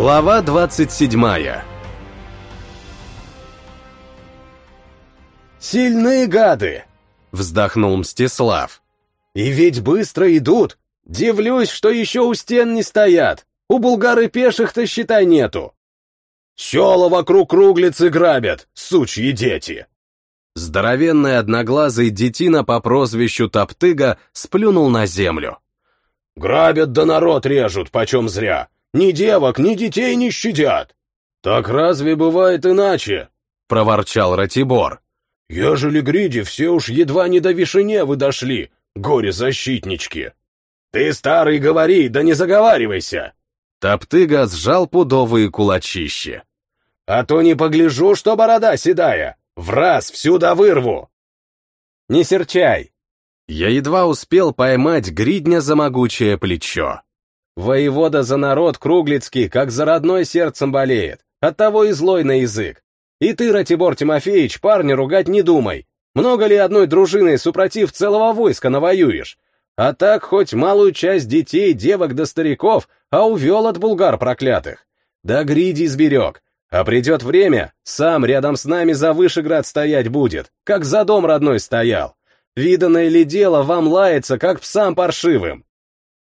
Глава 27 «Сильные гады!» — вздохнул Мстислав. «И ведь быстро идут! Дивлюсь, что еще у стен не стоят! У булгары пеших-то, считай, нету!» «Села вокруг круглицы грабят, сучьи дети!» Здоровенный одноглазый детина по прозвищу Топтыга сплюнул на землю. «Грабят да народ режут, почем зря! Ни девок, ни детей не щадят!» «Так разве бывает иначе?» — проворчал Ратибор. «Ежели гриди все уж едва не до Вишеневы дошли, горе-защитнички!» «Ты, старый, говори, да не заговаривайся!» Топтыга сжал пудовые кулачищи. «А то не погляжу, что борода седая! В раз всюду вырву!» «Не серчай!» Я едва успел поймать гридня за могучее плечо. Воевода за народ Круглицкий, как за родной сердцем болеет, оттого и злой на язык. И ты, Ратибор Тимофеевич, парня ругать не думай. Много ли одной дружиной супротив целого войска навоюешь? А так хоть малую часть детей, девок да стариков, а увел от булгар проклятых. Да гриди сберег. А придет время, сам рядом с нами за Вышеград стоять будет, как за дом родной стоял. Виданное ли дело вам лается, как псам паршивым?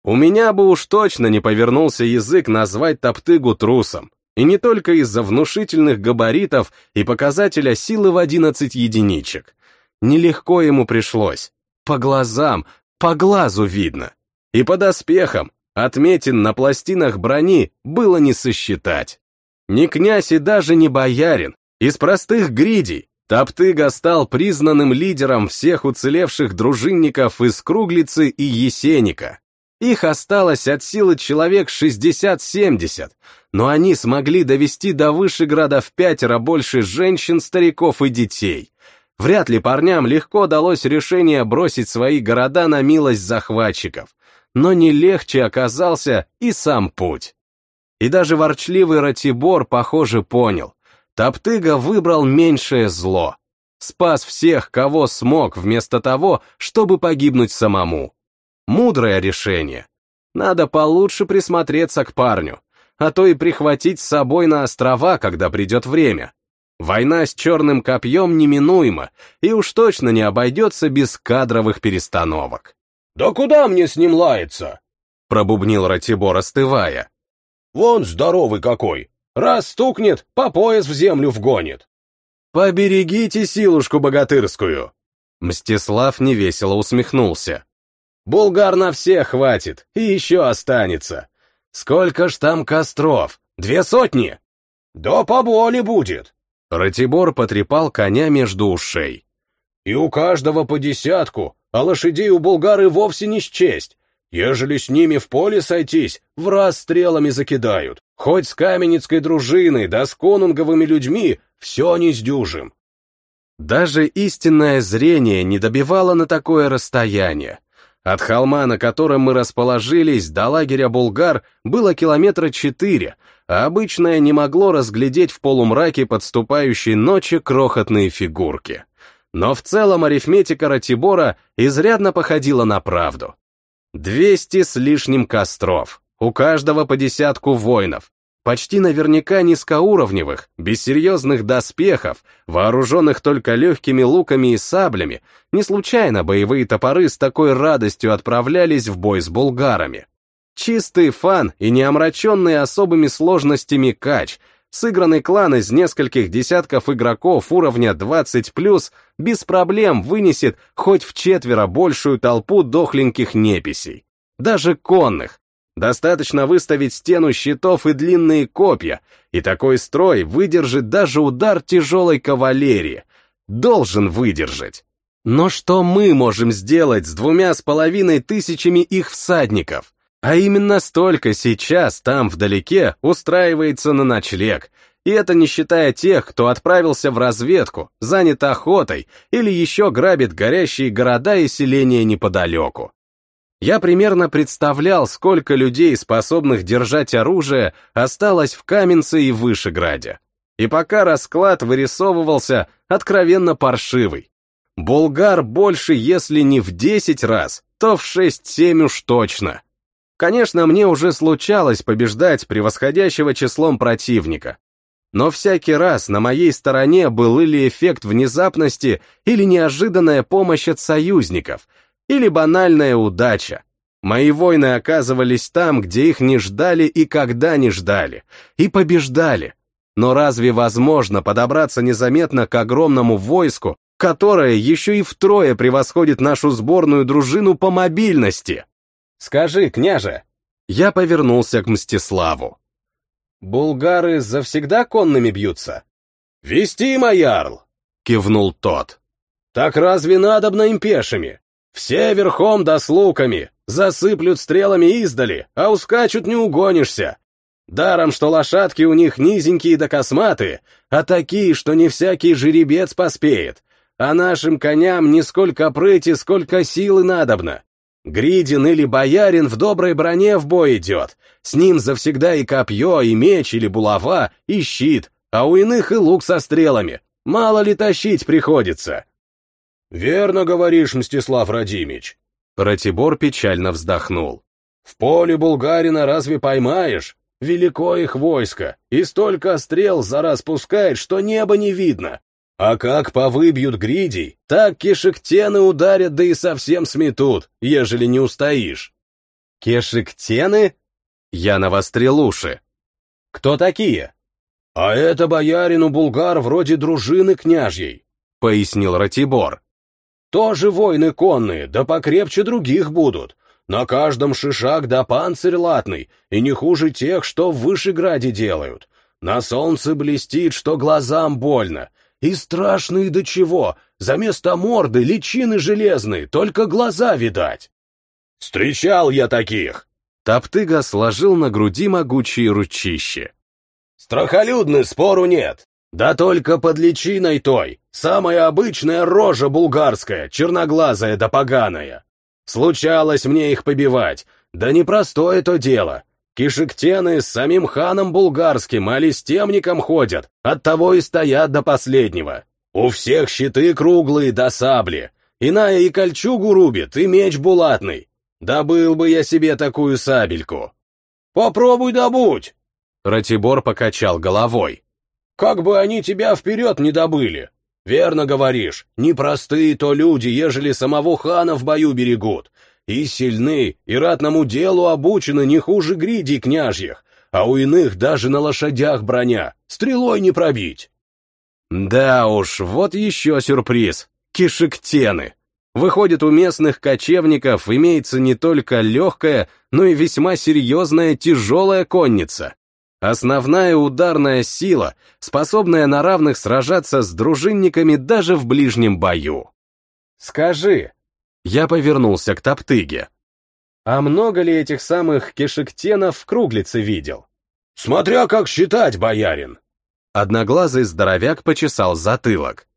У меня бы уж точно не повернулся язык назвать Топтыгу трусом. И не только из-за внушительных габаритов и показателя силы в 11 единичек. Нелегко ему пришлось. По глазам, по глазу видно. И по доспехам, отметин на пластинах брони, было не сосчитать. Ни князь и даже не боярин, из простых гридей, Топтыга стал признанным лидером всех уцелевших дружинников из Круглицы и Есеника. Их осталось от силы человек 60-70, но они смогли довести до Вышеграда в пятеро больше женщин, стариков и детей. Вряд ли парням легко далось решение бросить свои города на милость захватчиков, но не легче оказался и сам путь. И даже ворчливый Ратибор, похоже, понял, Топтыга выбрал меньшее зло. Спас всех, кого смог, вместо того, чтобы погибнуть самому. Мудрое решение. Надо получше присмотреться к парню, а то и прихватить с собой на острова, когда придет время. Война с черным копьем неминуема, и уж точно не обойдется без кадровых перестановок. «Да куда мне с ним лаяться?» — пробубнил Ратибор, остывая. «Вон здоровый какой! Раз стукнет, по пояс в землю вгонит. Поберегите силушку богатырскую. Мстислав невесело усмехнулся. Булгар на всех хватит, и еще останется. Сколько ж там костров? Две сотни? Да поболи будет. Ратибор потрепал коня между ушей. И у каждого по десятку, а лошадей у булгары вовсе не счесть. Ежели с ними в поле сойтись, в раз стрелами закидают. Хоть с каменецкой дружиной, да с конунговыми людьми, все не сдюжим. Даже истинное зрение не добивало на такое расстояние. От холма, на котором мы расположились, до лагеря булгар было километра четыре, а обычное не могло разглядеть в полумраке подступающей ночи крохотные фигурки. Но в целом арифметика Ратибора изрядно походила на правду. Двести с лишним костров, у каждого по десятку воинов, почти наверняка низкоуровневых, без серьезных доспехов, вооруженных только легкими луками и саблями, не случайно боевые топоры с такой радостью отправлялись в бой с булгарами. Чистый фан и не омраченный особыми сложностями кач, сыгранный клан из нескольких десятков игроков уровня 20+, без проблем вынесет хоть в четверо большую толпу дохленьких неписей. Даже конных. Достаточно выставить стену щитов и длинные копья, и такой строй выдержит даже удар тяжелой кавалерии. Должен выдержать. Но что мы можем сделать с двумя с половиной тысячами их всадников? А именно столько сейчас там вдалеке устраивается на ночлег, и это не считая тех, кто отправился в разведку, занят охотой или еще грабит горящие города и селения неподалеку. Я примерно представлял, сколько людей, способных держать оружие, осталось в Каменце и Вышеграде. И пока расклад вырисовывался откровенно паршивый. Булгар больше, если не в 10 раз, то в 6-7 уж точно. Конечно, мне уже случалось побеждать превосходящего числом противника. Но всякий раз на моей стороне был или эффект внезапности, или неожиданная помощь от союзников, или банальная удача. Мои воины оказывались там, где их не ждали и когда не ждали, и побеждали. Но разве возможно подобраться незаметно к огромному войску, которое еще и втрое превосходит нашу сборную дружину по мобильности? Скажи, княже. Я повернулся к Мстиславу. Булгары завсегда конными бьются? Вести, ярл! Кивнул тот. Так разве надобно им пешими? Все верхом да с луками, засыплют стрелами издали, а ускачут не угонишься. Даром, что лошадки у них низенькие да косматые, а такие, что не всякий жеребец поспеет. А нашим коням не сколько прыти, сколько силы надобно. Гридин или боярин в доброй броне в бой идет. С ним завсегда и копье, и меч, или булава, и щит, а у иных и лук со стрелами. Мало ли тащить приходится. Верно говоришь, Мстислав Радимич. Ратибор печально вздохнул. В поле булгарина разве поймаешь? Велико их войско, и столько стрел за раз пускает, что небо не видно. А как повыбьют гридей, так кишектены ударят, да и совсем сметут, ежели не устоишь. Кешектены? Я навострил уши. Кто такие? А это боярину булгар вроде дружины княжьей, пояснил Ратибор. Тоже воины конные, да покрепче других будут. На каждом шишак да панцирь латный, и не хуже тех, что в Вышеграде делают. На солнце блестит, что глазам больно, и страшные до чего, за место морды личины железные, только глаза видать. Встречал я таких. Топтыга сложил на груди могучие ручищи. Страхолюдный, спору нет. Да только под личиной той, самая обычная рожа булгарская, черноглазая да поганая. Случалось мне их побивать, да непростое то дело. Кишектены с самим ханом булгарским, али с темником ходят, оттого и стоят до последнего. У всех щиты круглые до сабли, иная и кольчугу рубит, и меч булатный. Добыл бы я себе такую сабельку. Попробуй добудь. Ратибор покачал головой. Как бы они тебя вперед не добыли. Верно говоришь, непростые то люди, ежели самого хана в бою берегут, и сильны, и ратному делу обучены не хуже гридей княжьих, а у иных даже на лошадях броня, стрелой не пробить. Да уж, вот еще сюрприз. Кишектены. Выходит, у местных кочевников имеется не только легкая, но и весьма серьезная тяжелая конница. Основная ударная сила, способная на равных сражаться с дружинниками даже в ближнем бою. Скажи, я повернулся к Топтыге. А много ли этих самых кишектенов в круглице видел? Смотря как считать, боярин. Одноглазый здоровяк почесал затылок.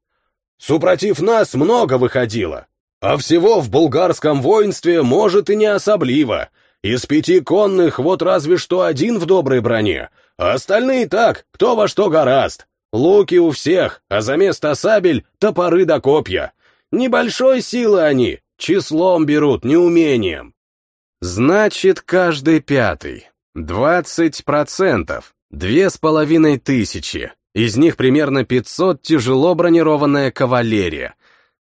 Супротив нас много выходило, а всего в булгарском воинстве может и не особливо. Из пяти конных вот разве что один в доброй броне, а остальные так, кто во что гораст. Луки у всех, а за место сабель — топоры да копья. Небольшой силы они, Числом берут, не умением. Значит, каждый пятый. Двадцать процентов. Две с половиной тысячи. Из них примерно пятьсот тяжело бронированная кавалерия.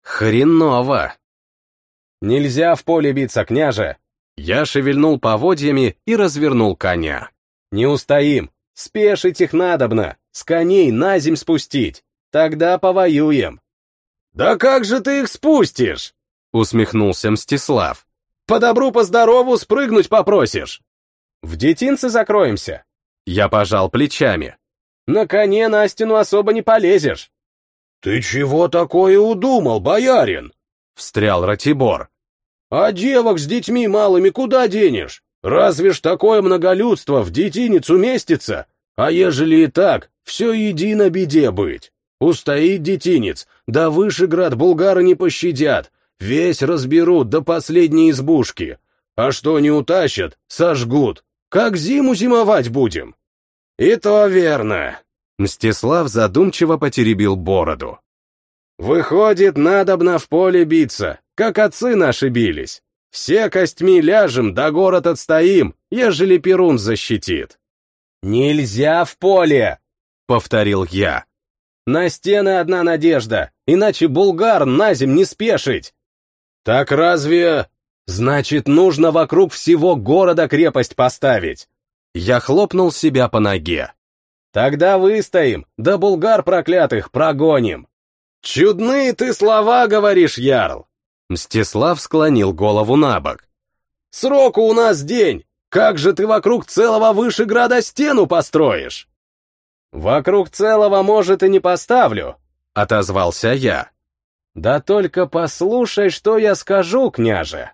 Хреново. Нельзя в поле биться, княже. Я шевельнул поводьями и развернул коня. Не устоим. Спешить их надобно. С коней на земь спустить. Тогда повоюем. Да как же ты их спустишь? — усмехнулся Мстислав. «По добру, по здорову спрыгнуть попросишь!» «В детинце закроемся!» Я пожал плечами. «На коне на стену особо не полезешь!» «Ты чего такое удумал, боярин?» — встрял Ратибор. «А девок с детьми малыми куда денешь? Разве ж такое многолюдство в детиницу уместится? А ежели и так, все едино беде быть. Устоит детинец, да Вышеград булгары не пощадят, Весь разберут до последней избушки. А что не утащат, сожгут. Как зиму зимовать будем? И то верно. Мстислав задумчиво потеребил бороду. Выходит, надобно в поле биться, как отцы наши бились. Все костьми ляжем, да город отстоим, ежели Перун защитит. «Нельзя в поле!» — повторил я. «На стены одна надежда, иначе булгар на зим не спешить!» «Так разве...» «Значит, нужно вокруг всего города крепость поставить!» Я хлопнул себя по ноге. «Тогда выстоим, да булгар проклятых прогоним!» «Чудные ты слова говоришь, Ярл!» Мстислав склонил голову на бок. «Сроку у нас день! Как же ты вокруг целого Вышеграда стену построишь?» «Вокруг целого, может, и не поставлю», — отозвался я. «Да только послушай, что я скажу, княже!»